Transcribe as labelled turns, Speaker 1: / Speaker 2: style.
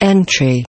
Speaker 1: Entry.